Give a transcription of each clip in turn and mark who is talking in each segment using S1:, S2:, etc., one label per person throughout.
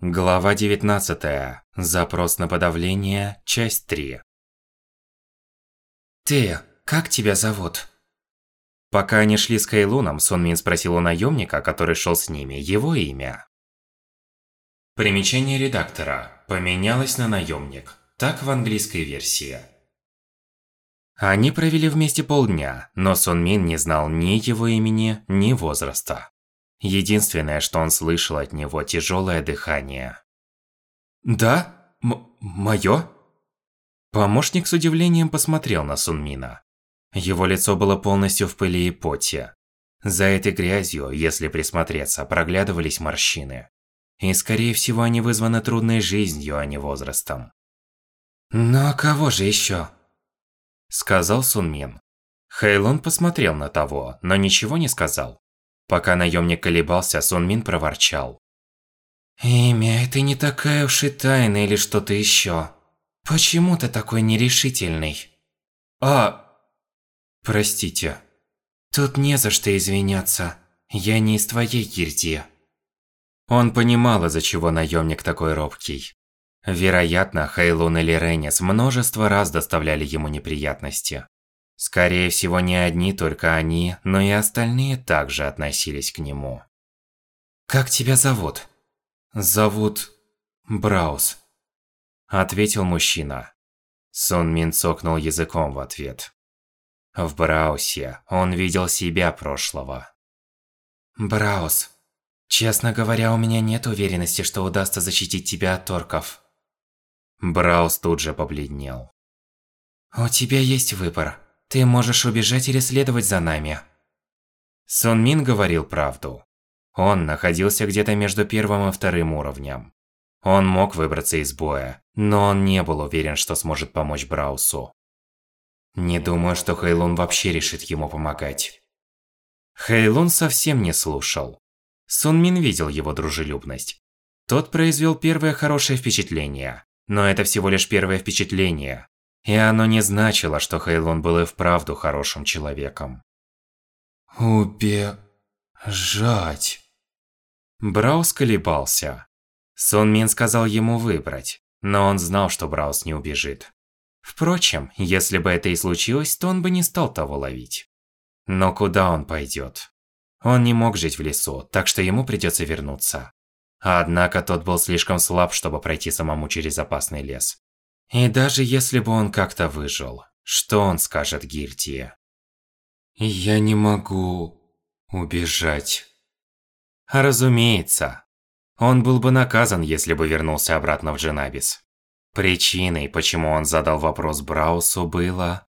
S1: Глава 19. Запрос на подавление. Часть 3.
S2: Ты, как тебя зовут?
S1: Пока они шли с Кайлуном, Сон Мин спросил у наемника, который шел с ними, его имя. Примечание редактора. Поменялось на наемник. Так в английской версии. Они провели вместе полдня, но Сон Мин не знал ни его имени, ни возраста. Единственное, что он слышал от него – тяжелое дыхание.
S2: «Да? М моё?»
S1: Помощник с удивлением посмотрел на Сунмина. Его лицо было полностью в пыли и поте. За этой грязью, если присмотреться, проглядывались морщины. И скорее всего они вызваны трудной жизнью, а не возрастом.
S2: «Но кого же ещё?»
S1: Сказал Сунмин. Хэйлун посмотрел на того, но ничего не сказал. Пока наемник колебался, Сун Мин проворчал.
S2: «Имя, это не такая уж и тайна или что-то еще. Почему ты такой нерешительный?»
S1: «А... простите».
S2: «Тут не за что извиняться. Я не из твоей гильдии».
S1: Он понимал, из-за чего наемник такой робкий. Вероятно, Хейлун или Реннис множество раз доставляли ему неприятности. Скорее всего, не одни только они, но и остальные также относились к нему.
S2: «Как тебя зовут?»
S1: «Зовут... Браус», – ответил мужчина. Сон Мин цокнул языком в ответ. В Браусе он видел себя прошлого.
S2: «Браус, честно говоря, у меня нет уверенности, что удастся защитить тебя от торков».
S1: Браус тут же побледнел.
S2: «У тебя есть выбор. Ты можешь убежать или следовать за нами.
S1: Сон Мин говорил правду. Он находился где-то между первым и вторым уровнем. Он мог выбраться из боя, но он не был уверен, что сможет помочь Браусу. Не думаю, что Хэйлун вообще решит ему помогать. Хэйлун совсем не слушал. Сун Мин видел его дружелюбность. Тот произвел первое хорошее впечатление, но это всего лишь первое впечатление. И оно не значило, что Хейлун был и вправду хорошим человеком.
S2: Убежать.
S1: Браус колебался. Сон Мин сказал ему выбрать, но он знал, что Браус не убежит. Впрочем, если бы это и случилось, то он бы не стал того ловить. Но куда он пойдет? Он не мог жить в лесу, так что ему придется вернуться. Однако тот был слишком слаб, чтобы пройти самому через опасный лес. И даже если бы он как-то выжил, что он скажет Гильдии?
S2: Я не могу убежать.
S1: Разумеется. Он был бы наказан, если бы вернулся обратно в Дженабис. Причиной, почему он задал вопрос Браусу, было...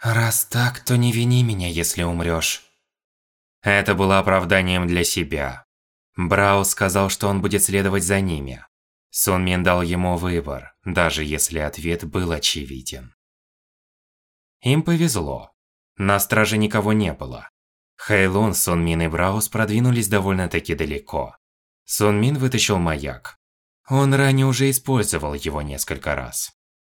S2: «Раз так, то не вини меня, если умрёшь».
S1: Это было оправданием для себя. Браус сказал, что он будет следовать за ними. Сон Мин дал ему выбор, даже если ответ был очевиден. Им повезло. На страже никого не было. Хэйлун, Сон Мин и Браус продвинулись довольно-таки далеко. Сон Мин вытащил маяк. Он ранее уже использовал его несколько раз.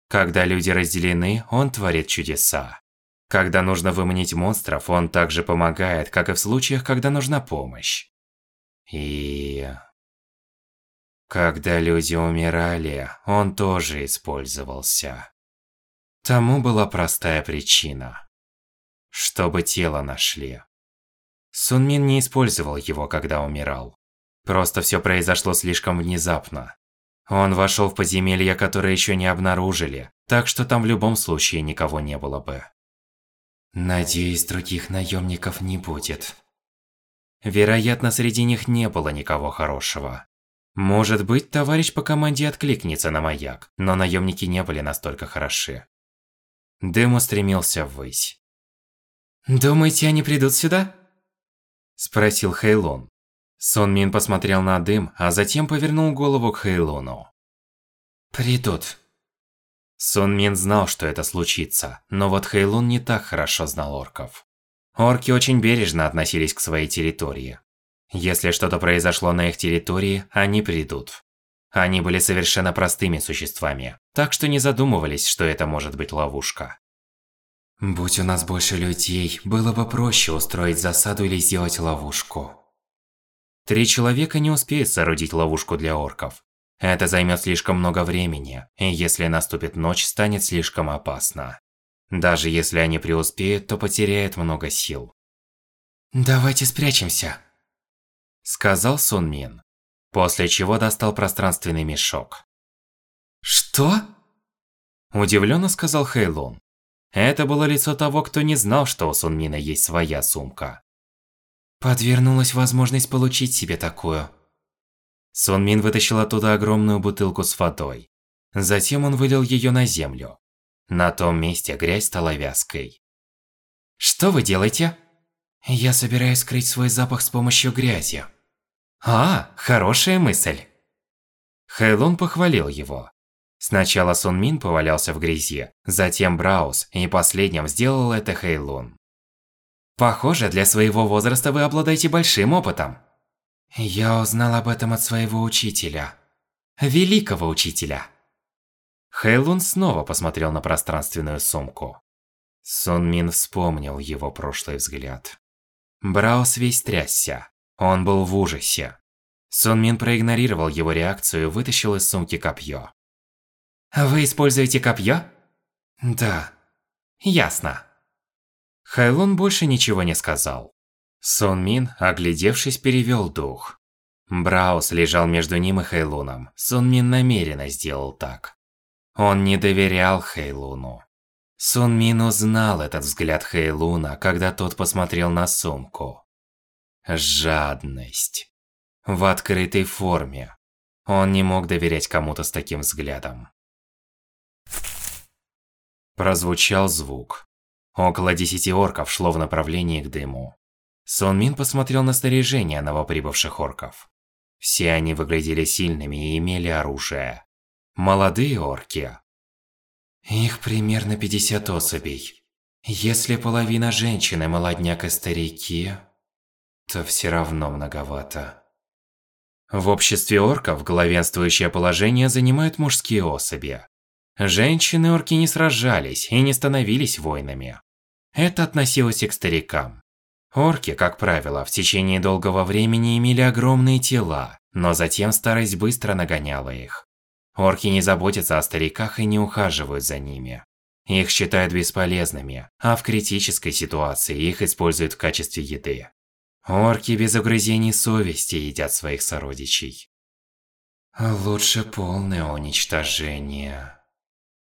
S1: Когда люди разделены, он творит чудеса. Когда нужно выманить монстров, он также помогает, как и в случаях, когда нужна помощь. И... Когда люди умирали, он тоже использовался. Тому была простая причина. Чтобы тело нашли. Сунмин не использовал его, когда умирал. Просто все произошло слишком внезапно. Он вошел в подземелье, которое еще не обнаружили, так что там в любом случае никого не было бы.
S2: Надеюсь, других наемников не будет.
S1: Вероятно, среди них не было никого хорошего. Может быть, товарищ по команде откликнется на маяк, но наемники не были настолько хороши. Дым устремился ввысь.
S2: «Думаете, они придут сюда?»
S1: Спросил Хейлун. Сон Мин посмотрел на дым, а затем повернул голову к Хейлуну.
S2: «Придут».
S1: Сон Мин знал, что это случится, но вот Хейлун не так хорошо знал орков. Орки очень бережно относились к своей территории. Если что-то произошло на их территории, они придут. Они были совершенно простыми существами, так что не задумывались, что это может быть ловушка.
S2: Будь у нас больше людей, было бы проще устроить засаду или сделать ловушку.
S1: Три человека не успеют соорудить ловушку для орков. Это займет слишком много времени, и если наступит ночь, станет слишком опасно. Даже если они преуспеют, то потеряют много сил.
S2: «Давайте спрячемся», –
S1: сказал Сун Мин, после чего достал пространственный мешок.
S2: «Что?»
S1: – удивленно сказал Хэйлун. Это было лицо того, кто не знал, что у Сун Мина есть своя сумка.
S2: Подвернулась возможность получить себе такую.
S1: Сун Мин вытащил оттуда огромную бутылку с водой. Затем он вылил ее на землю. На том месте грязь стала вязкой.
S2: «Что вы делаете?» «Я собираюсь скрыть свой запах с помощью грязи». «А, хорошая мысль».
S1: Хэйлун похвалил его. Сначала Сун Мин повалялся в грязи, затем Браус, и последним сделал это Хэйлун.
S2: Похоже, для своего возраста вы обладаете большим опытом. Я узнал об этом от своего учителя. Великого учителя.
S1: Хэйлун снова посмотрел на пространственную сумку. Сун Мин вспомнил его прошлый взгляд. Браус весь трясся. Он был в ужасе. Сун Мин проигнорировал его реакцию и вытащил из сумки копье.
S2: Вы используете копье?
S1: Да.
S2: Ясно.
S1: Хайлун больше ничего не сказал. Сон Мин, оглядевшись, перевел дух. Браус лежал между ним и Хайлуном. Сон Мин намеренно сделал так. Он не доверял Хейлуну. Сун Мин узнал этот взгляд Хейлуна, когда тот посмотрел на сумку. Жадность. В открытой форме. Он не мог доверять кому-то с таким взглядом. Прозвучал звук. Около десяти орков шло в направлении к дыму. Сон Мин посмотрел на снаряжение новоприбывших орков. Все они выглядели сильными и имели оружие. Молодые орки.
S2: Их примерно 50 особей. Если половина женщины, молодняк и старики, то все равно многовато.
S1: В обществе орков главенствующее положение занимают мужские особи. Женщины-орки не сражались и не становились воинами. Это относилось и к старикам. Орки, как правило, в течение долгого времени имели огромные тела, но затем старость быстро нагоняла их. Орки не заботятся о стариках и не ухаживают за ними. Их считают бесполезными, а в критической ситуации их используют в качестве еды. Орки без угрызений совести едят своих сородичей.
S2: Лучше полное уничтожение.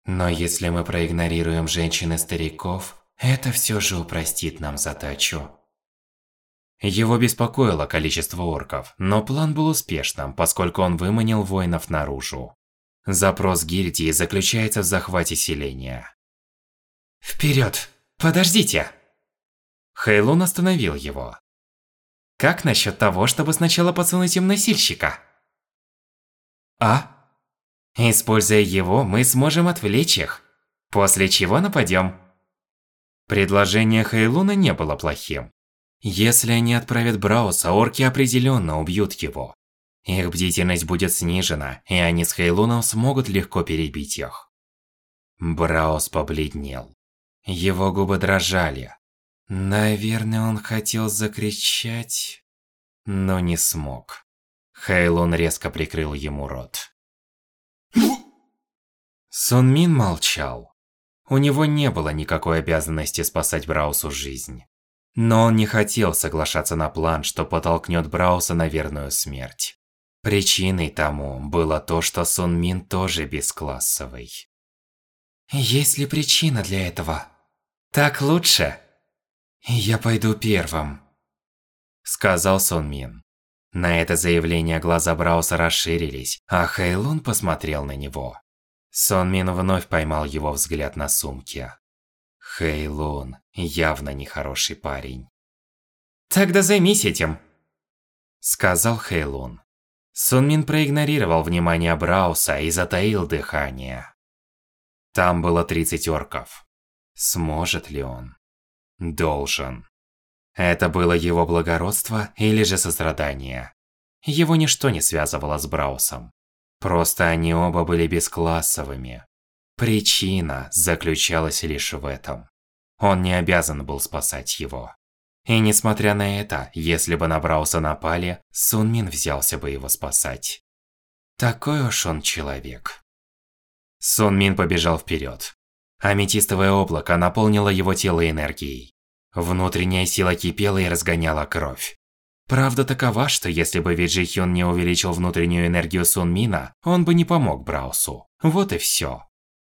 S2: Но если мы проигнорируем женщин и стариков, это все же упростит нам задачу.
S1: Его беспокоило количество орков, но план был успешным, поскольку он выманил воинов наружу. Запрос гильдии заключается в захвате селения.
S2: Вперед! Подождите!
S1: Хейлун остановил его.
S2: Как насчет того, чтобы сначала подсунуть им носильщика? А? Используя его, мы сможем отвлечь их, после чего нападем.
S1: Предложение Хейлуна не было плохим. Если они отправят Брауса, орки определенно убьют его. Их бдительность будет снижена, и они с Хейлуном смогут легко перебить их. Браус побледнел. Его губы дрожали. Наверное, он хотел закричать, но не смог. Хейлун резко прикрыл ему рот. Сон Мин молчал. У него не было никакой обязанности спасать Браусу жизнь. Но он не хотел соглашаться на план, что подтолкнет Брауса на верную смерть. Причиной тому было то, что Сон Мин тоже бесклассовый.
S2: Есть ли причина для этого? Так лучше? Я пойду первым.
S1: Сказал Сон Мин. На это заявление глаза Брауса расширились, а Хэйлун посмотрел на него. Сон Мин вновь поймал его взгляд на сумке. Хэйлун явно нехороший парень.
S2: «Тогда займись этим», –
S1: сказал Хэйлун. Сон Мин проигнорировал внимание Брауса и затаил дыхание. Там было 30 орков. Сможет ли он? Должен. Это было его благородство или же сострадание. Его ничто не связывало с Браусом. Просто они оба были бесклассовыми. Причина заключалась лишь в этом. Он не обязан был спасать его. И несмотря на это, если бы на Брауса напали, Сун Мин взялся бы его спасать. Такой уж он человек. Сун Мин побежал вперед. Аметистовое облако наполнило его тело энергией. Внутренняя сила кипела и разгоняла кровь. Правда такова, что если бы Виджи Хён не увеличил внутреннюю энергию Сун Мина, он бы не помог Браусу. Вот и все.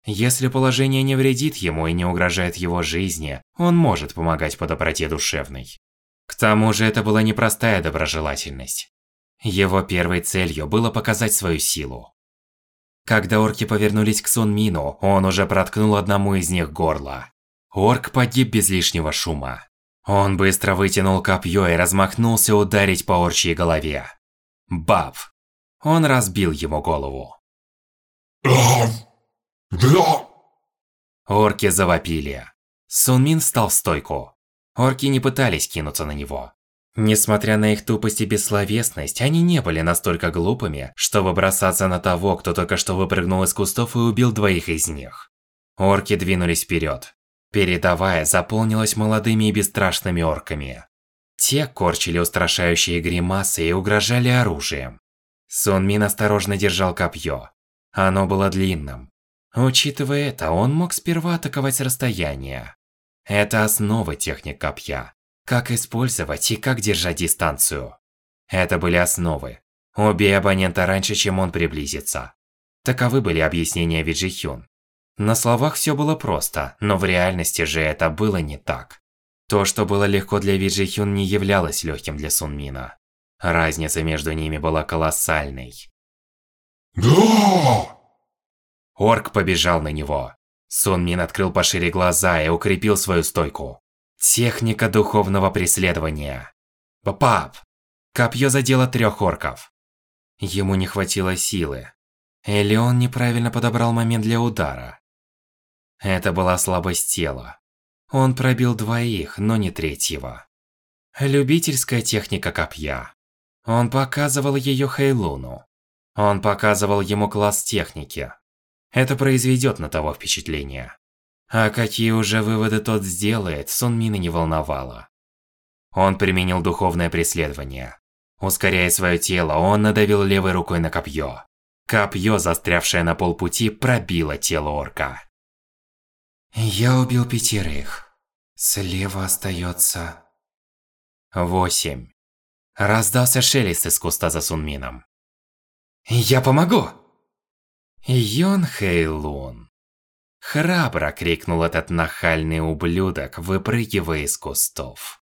S1: Если положение не вредит ему и не угрожает его жизни, он может помогать по доброте душевной. К тому же это была непростая доброжелательность. Его первой целью было показать свою силу. Когда орки повернулись к Сун Мину, он уже проткнул одному из них горло. Орк погиб без лишнего шума. Он быстро вытянул копье и размахнулся ударить по орчьей голове. Баб. Он разбил ему голову. Орки завопили. Сунмин встал в стойку. Орки не пытались кинуться на него. Несмотря на их тупость и бессловесность, они не были настолько глупыми, чтобы бросаться на того, кто только что выпрыгнул из кустов и убил двоих из них. Орки двинулись вперед. Передовая заполнилась молодыми и бесстрашными орками. Те корчили устрашающие гримасы и угрожали оружием. Сон Мин осторожно держал копье. Оно было длинным. Учитывая это, он мог сперва атаковать с расстояния. Это основы техник копья. Как использовать и как держать дистанцию. Это были основы. Убей абонента раньше, чем он приблизится. Таковы были объяснения Виджи Хюн. На словах все было просто, но в реальности же это было не так. То, что было легко для Виджи Хюн, не являлось легким для Сунмина. Разница между ними была колоссальной.
S3: Да!
S1: Орк побежал на него. Сунмин открыл пошире глаза и укрепил свою стойку. Техника духовного преследования. Папап! Копье задело трех орков. Ему не хватило силы. Или он неправильно подобрал момент для удара. Это была слабость тела. Он пробил двоих, но не третьего. Любительская техника копья. Он показывал ее Хейлуну. Он показывал ему класс техники. Это произведет на того впечатление. А какие уже выводы тот сделает, Сон Мина не волновало. Он применил духовное преследование. Ускоряя свое тело, он надавил левой рукой на копье. Копье, застрявшее на полпути, пробило тело орка. Я убил пятерых. Слева остается... Восемь. Раздался шелест из куста за Сунмином. «Я помогу!» Йон Хэйлун. Храбро крикнул этот нахальный ублюдок, выпрыгивая из кустов.